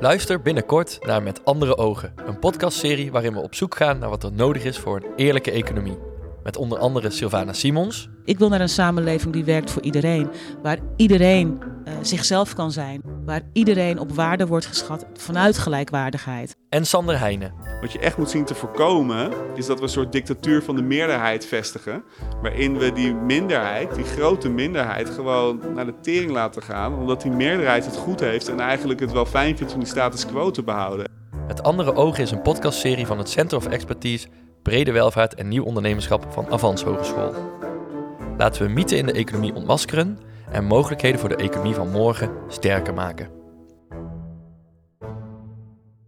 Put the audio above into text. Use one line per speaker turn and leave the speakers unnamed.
Luister binnenkort naar Met Andere Ogen, een podcastserie waarin we op zoek gaan naar wat er nodig is voor een eerlijke economie. Met onder andere Sylvana Simons.
Ik wil naar een samenleving die werkt voor iedereen, waar iedereen uh, zichzelf kan zijn, waar iedereen op waarde wordt geschat vanuit gelijkwaardigheid.
En Sander Heijnen.
Wat je echt moet zien te voorkomen, is dat we een soort dictatuur van de meerderheid vestigen. Waarin we die minderheid, die grote minderheid, gewoon naar de tering laten gaan. Omdat die meerderheid het goed heeft en eigenlijk het wel fijn vindt om die status quo te behouden.
Het Andere Ogen is een podcastserie van het Center of Expertise, Brede Welvaart en Nieuw Ondernemerschap van Avans Hogeschool. Laten we mythen in de economie ontmaskeren en mogelijkheden voor de economie van morgen sterker maken.